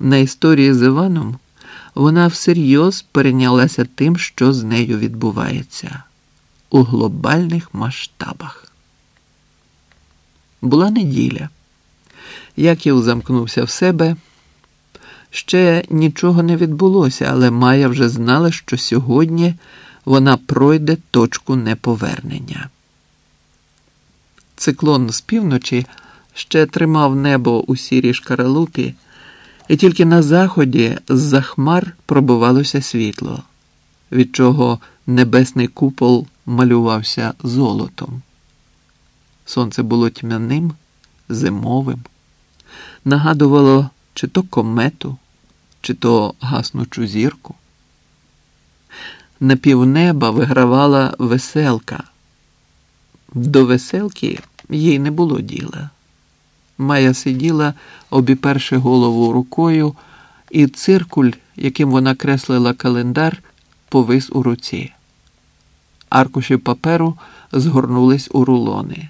На історії з Іваном вона всерйоз перейнялася тим, що з нею відбувається у глобальних масштабах. Була неділя. Яків замкнувся в себе. Ще нічого не відбулося, але Майя вже знала, що сьогодні вона пройде точку неповернення. Циклон з півночі ще тримав небо у сірій шкаралупі, і тільки на заході з-за хмар пробивалося світло, від чого небесний купол малювався золотом. Сонце було тьмяним, зимовим, нагадувало чи то комету, чи то гаснучу зірку. На півнеба вигравала веселка. До веселки їй не було діла. Майя сиділа, обіперши голову рукою, і циркуль, яким вона креслила календар, повис у руці. Аркуші паперу згорнулись у рулони.